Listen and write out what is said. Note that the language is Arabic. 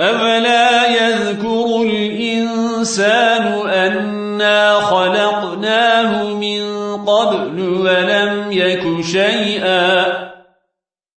أَفَلَا يَذْكُرُ الْإِنسَانُ أَنَّا خَلَقْنَاهُ مِن قَبْلُ وَلَمْ يَكُ شَيْئًا